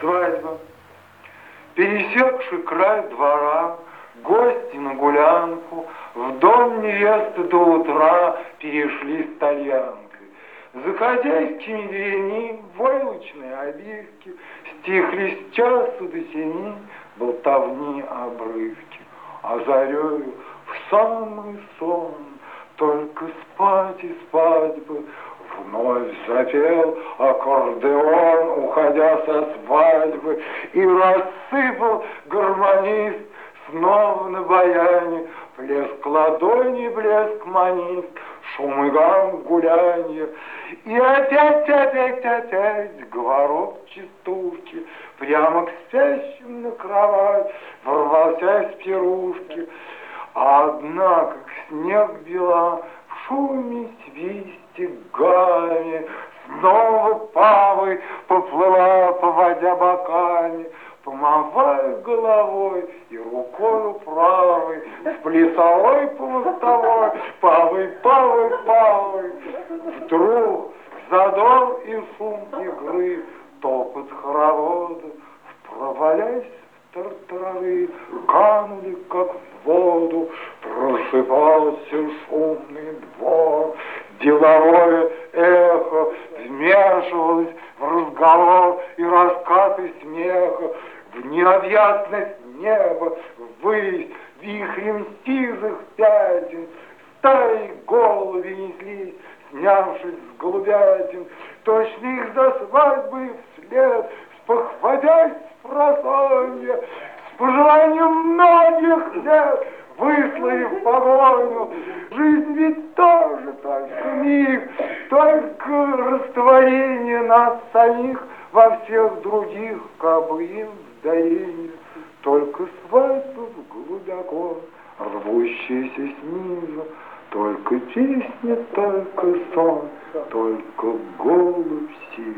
Свадьба. Пересекший край двора, гости на гулянку, в дом невесты до утра перешли стоянкой. За хозяйскими дверями войлочные обивки, стихли с часу до семи болтовни обрывки. А зарею в самый сон только спать и спать бы Запел аккордеон, уходя со свадьбы, И рассыпал гармонист снова на баяне Плеск ладони, блеск манист, шум и гам гулянье. И опять, опять, опять говорок частушки Прямо к спящим на кровать ворвался с пирушки. А одна, как снег бела, в шуме, свисте, гаме, Снова павой поплыла, поводя боками, Помывая головой и рукою правой, С плясовой по мостовой, павой, павой. Вдруг задор и шум игры, Топот хоровода, провалясь тартарары канули, как в воду, просыпался шумный двор. Деловое эхо в разговор и раскаты смеха, в необъятность неба, ввысь, вихрем сизых пятен, стаи головы неслись, снявшись с голубятин, точно их за свадьбой вслед, спохватясь с просонья, с пожеланием многих лет, выслали в погоню. Растворение нас самих во всех других, как бы им вдаение. Только свадьба глубоко, рвущаяся снизу, только песня, только сон, только голубь сил.